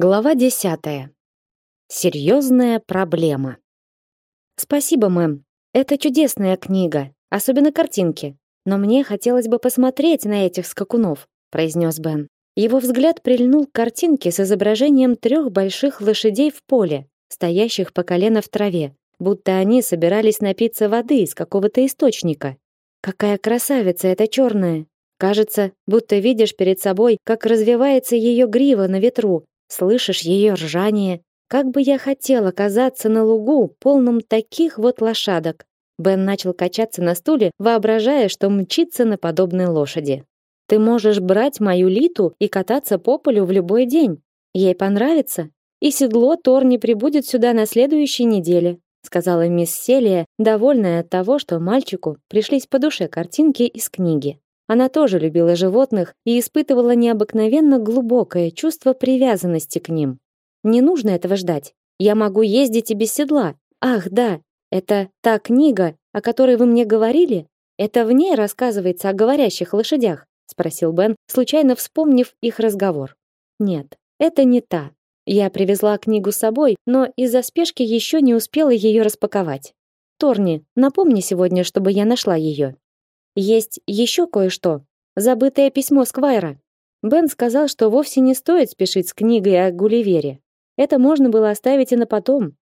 Глава десятая. Серьезная проблема. Спасибо, мэм. Это чудесная книга, особенно картинки. Но мне хотелось бы посмотреть на этих скакунов, произнес Бен. Его взгляд прильнул к картинке с изображением трех больших лошадей в поле, стоящих по колено в траве, будто они собирались напиться воды из какого-то источника. Какая красавица эта черная! Кажется, будто видишь перед собой, как развивается ее грива на ветру, Слышишь ее ржание? Как бы я хотел оказаться на лугу, полном таких вот лошадок. Бен начал качаться на стуле, воображая, что мчится на подобной лошади. Ты можешь брать мою Литу и кататься по полю в любой день. Ей понравится. И седло Торни прибудет сюда на следующей неделе, сказала мисс Селия, довольная от того, что мальчику пришлись по душе картинки из книги. Она тоже любила животных и испытывала необыкновенно глубокое чувство привязанности к ним. Не нужно этого ждать. Я могу ездить и без седла. Ах, да, это та книга, о которой вы мне говорили? Это в ней рассказывается о говорящих лошадях, спросил Бен, случайно вспомнив их разговор. Нет, это не та. Я привезла книгу с собой, но из-за спешки еще не успела ее распаковать. Торни, напомни сегодня, чтобы я нашла ее. Есть еще кое-что. Забытое письмо Сквайра. Бен сказал, что вовсе не стоит спешить с книгой о Гулливере. Это можно было оставить и на потом.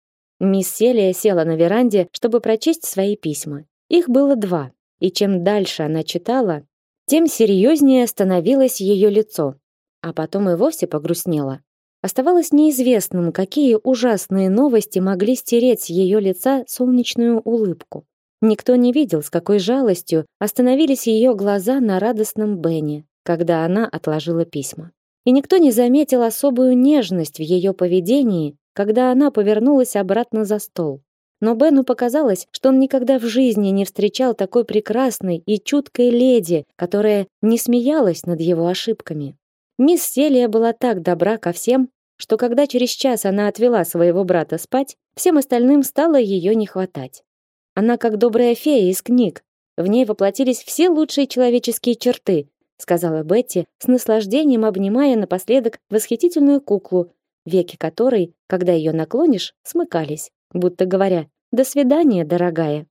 Мисс Селия села на веранде, чтобы прочесть свои письма. Их было два, и чем дальше она читала, тем серьезнее становилось ее лицо, а потом и вовсе погрустнело. Оставалось неизвестным, какие ужасные новости могли стереть с ее лица солнечную улыбку. Никто не видел, с какой жалостью остановились ее глаза на радостном Бене, когда она отложила письма. И никто не заметил особую нежность в ее поведении, когда она повернулась обратно за стол. Но Бену показалось, что он никогда в жизни не встречал такой прекрасной и чуткой леди, которая не смеялась над его ошибками. Мисс Селия была так добра ко всем, что когда через час она отвела своего брата спать, всем остальным стало ее не хватать. Она как добрая фея из книг. В ней воплотились все лучшие человеческие черты, сказала Бетти, с наслаждением обнимая напоследок восхитительную куклу, веки которой, когда ее наклонишь, смыкались, будто говоря: "До свидания, дорогая".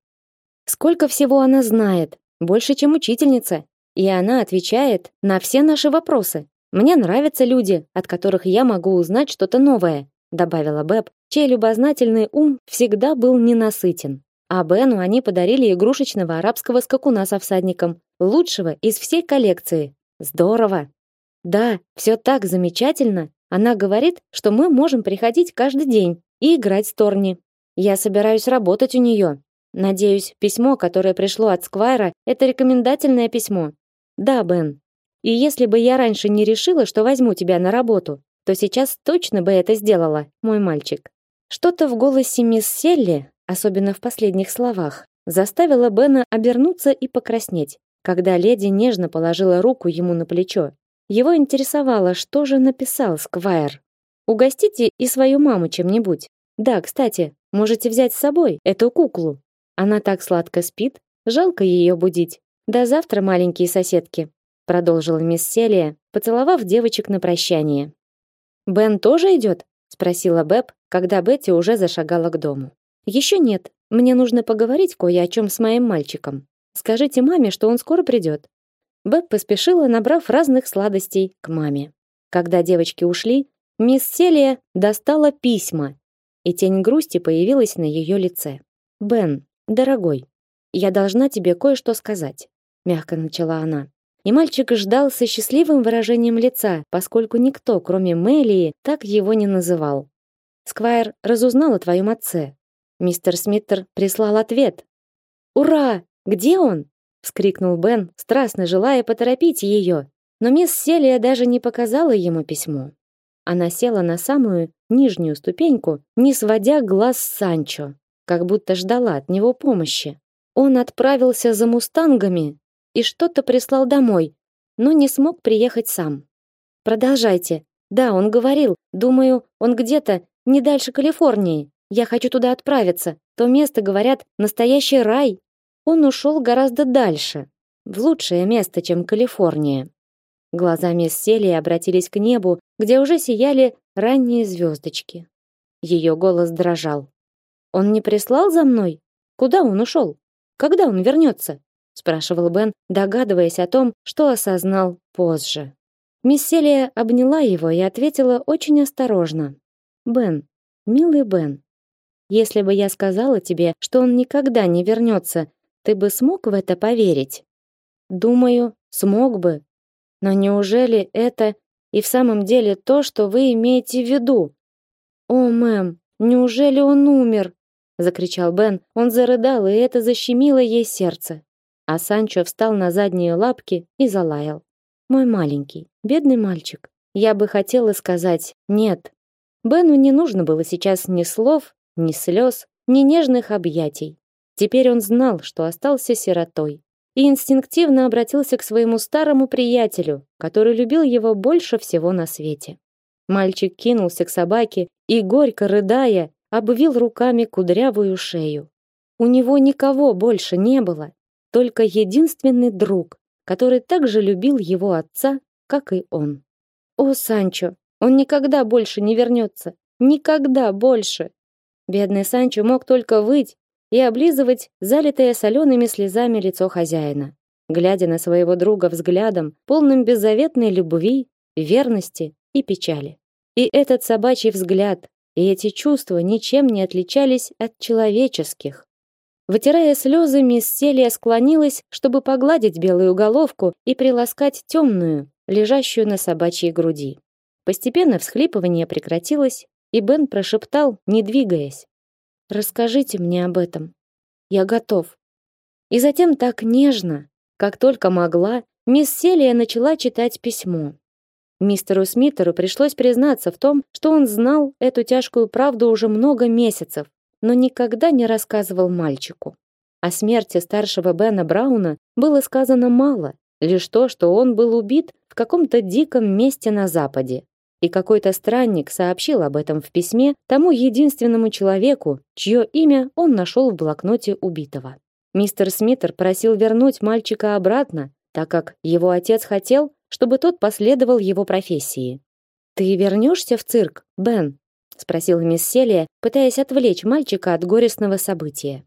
Сколько всего она знает, больше, чем учительница, и она отвечает на все наши вопросы. Мне нравятся люди, от которых я могу узнать что-то новое, добавила Бэб, чей любознательный ум всегда был ненасытен. А Бену они подарили игрушечного арабского скакуна со всадником, лучшего из всей коллекции. Здорово. Да, все так замечательно. Она говорит, что мы можем приходить каждый день и играть с Торни. Я собираюсь работать у нее. Надеюсь, письмо, которое пришло от Сквайра, это рекомендательное письмо. Да, Бен. И если бы я раньше не решила, что возьму тебя на работу, то сейчас точно бы это сделала, мой мальчик. Что-то в голосе мисс Селли особенно в последних словах, заставила Бена обернуться и покраснеть, когда леди нежно положила руку ему на плечо. Его интересовало, что же написал Сквайр. Угостите и свою маму чем-нибудь. Да, кстати, можете взять с собой эту куклу. Она так сладко спит, жалко ее будить. До завтра, маленькие соседки, продолжила мисс Селия, поцеловав девочек на прощание. Бен тоже идет? спросила Бэб, когда Бетти уже зашагала к дому. Еще нет. Мне нужно поговорить кое о чем с моим мальчиком. Скажите маме, что он скоро придет. Бэб поспешила, набрав разных сладостей к маме. Когда девочки ушли, мисс Селия достала письма, и тень грусти появилась на ее лице. Бен, дорогой, я должна тебе кое-что сказать, мягко начала она. И мальчик ждал со счастливым выражением лица, поскольку никто, кроме Мелии, так его не называл. Сквайр разузнал о твоем отце, Мистер Смиттер прислал ответ. «Ура! Где он?» — вскрикнул Бен, страстно желая поторопить ее. Но мисс Селия даже не показала ему письмо. Она села на самую нижнюю ступеньку, не сводя глаз с Санчо, как будто ждала от него помощи. Он отправился за мустангами и что-то прислал домой, но не смог приехать сам. Продолжайте. Да, он говорил. Думаю, он где-то не дальше Калифорнии. Я хочу туда отправиться. То место, говорят, настоящий рай. Он ушел гораздо дальше, в лучшее место, чем Калифорния. Глаза мисс Селии обратились к небу, где уже сияли ранние звездочки. Ее голос дрожал. Он не прислал за мной? Куда он ушел? Когда он вернется? спрашивал Бен, догадываясь о том, что осознал позже. Мисс Селия обняла его и ответила очень осторожно: "Бен, милый Бен, если бы я сказала тебе, что он никогда не вернется, ты бы смог в это поверить?" "Думаю, смог бы. Но неужели это и в самом деле то, что вы имеете в виду?" "О, мэм, неужели он умер?" закричал Бен. Он зарыдал, и это защемило ей сердце. А Санчо встал на задние лапки и залаял. Мой маленький, бедный мальчик. Я бы хотела сказать нет. Бену не нужно было сейчас ни слов, ни слез, ни нежных объятий. Теперь он знал, что остался сиротой, и инстинктивно обратился к своему старому приятелю, который любил его больше всего на свете. Мальчик кинулся к собаке и горько рыдая, обвил руками кудрявую шею. У него никого больше не было, только единственный друг, который так же любил его отца, как и он. О, Санчо, он никогда больше не вернется, никогда больше. Бедный Санчо мог только выть и облизывать залитое солеными слезами лицо хозяина, глядя на своего друга взглядом, полным беззаветной любви, верности и печали. И этот собачий взгляд, и эти чувства ничем не отличались от человеческих. Вытирая слезы, мисс Селия склонилась, чтобы погладить белую головку и приласкать темную, лежащую на собачьей груди. Постепенно всхлипывание прекратилось, и Бен прошептал, не двигаясь: "Расскажите мне об этом. Я готов". И затем так нежно, как только могла, мисс Селия начала читать письмо. Мистеру Смитеру пришлось признаться в том, что он знал эту тяжкую правду уже много месяцев, но никогда не рассказывал мальчику. О смерти старшего Бена Брауна было сказано мало, лишь то, что он был убит в каком-то диком месте на западе. И какой-то странник сообщил об этом в письме тому единственному человеку, чье имя он нашел в блокноте убитого. Мистер Смитер просил вернуть мальчика обратно, так как его отец хотел, чтобы тот последовал его профессии. Ты вернешься в цирк, Бен? спросила мисс Селия, пытаясь отвлечь мальчика от горестного события.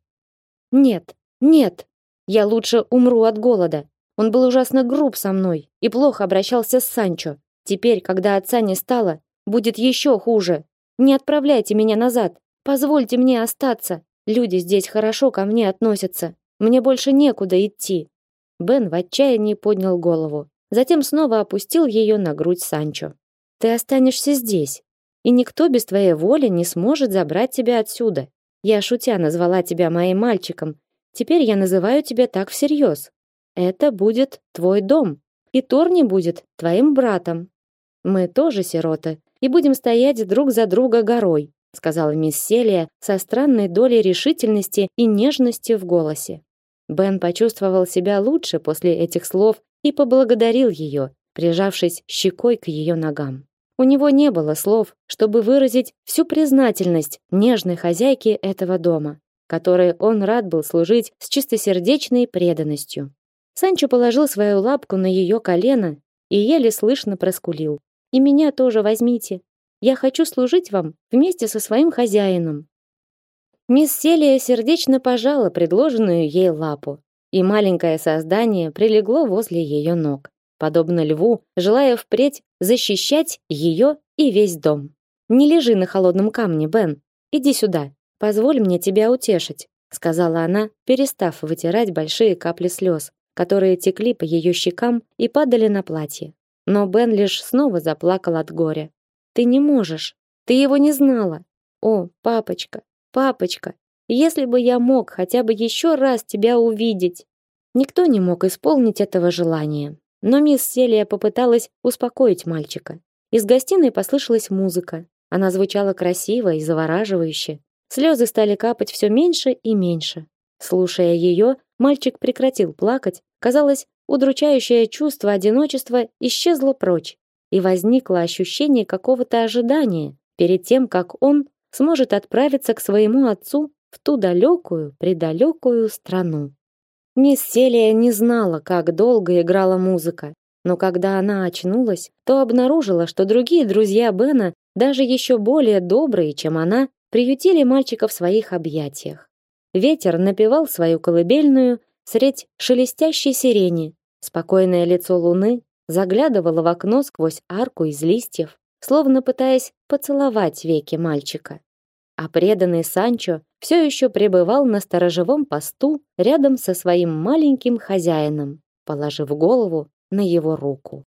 Нет, нет. Я лучше умру от голода. Он был ужасно груб со мной и плохо обращался с Санчо. Теперь, когда отца не стало, будет еще хуже. Не отправляйте меня назад. Позвольте мне остаться. Люди здесь хорошо ко мне относятся. Мне больше некуда идти. Бен в отчаянии поднял голову. Затем снова опустил ее на грудь Санчо. Ты останешься здесь, и никто без твоей воли не сможет забрать тебя отсюда. Я шутя назвала тебя моим мальчиком. Теперь я называю тебя так всерьез. Это будет твой дом, и Торни будет твоим братом. Мы тоже сироты и будем стоять друг за друга горой, сказала мисс Селия со странной долей решительности и нежности в голосе. Бен почувствовал себя лучше после этих слов и поблагодарил ее, прижавшись щекой к ее ногам. У него не было слов, чтобы выразить всю признательность нежной хозяйке этого дома, которой он рад был служить с чистосердечной преданностью. Санчо положил свою лапку на ее колено и еле слышно проскулил: "И меня тоже возьмите. Я хочу служить вам вместе со своим хозяином". Мисс Селия сердечно пожала предложенную ей лапу, и маленькое создание прилегло возле ее ног, подобно льву, желая впредь защищать ее и весь дом. Не лежи на холодном камне, Бен. Иди сюда. Позволь мне тебя утешить, сказала она, перестав вытирать большие капли слез, которые текли по ее щекам и падали на платье. Но Бен лишь снова заплакал от горя. Ты не можешь. Ты его не знала. О, папочка, папочка, если бы я мог хотя бы еще раз тебя увидеть. Никто не мог исполнить этого желания. Но мисс Селия попыталась успокоить мальчика. Из гостиной послышалась музыка. Она звучала красиво и завораживающе. Слезы стали капать все меньше и меньше. Слушая ее, мальчик прекратил плакать. Казалось, удручающее чувство одиночества исчезло прочь, и возникло ощущение какого-то ожидания перед тем, как он сможет отправиться к своему отцу в ту далекую, предалекую страну. Мисс Селия не знала, как долго играла музыка. Но когда она очнулась, то обнаружила, что другие друзья Бена, даже еще более добрые, чем она, приютили мальчика в своих объятиях. Ветер напевал свою колыбельную средь шелестящей сирени. Спокойное лицо луны заглядывало в окно сквозь арку из листьев, словно пытаясь поцеловать веки мальчика. А преданный Санчо все еще пребывал на сторожевом посту рядом со своим маленьким хозяином, положив голову на его руку.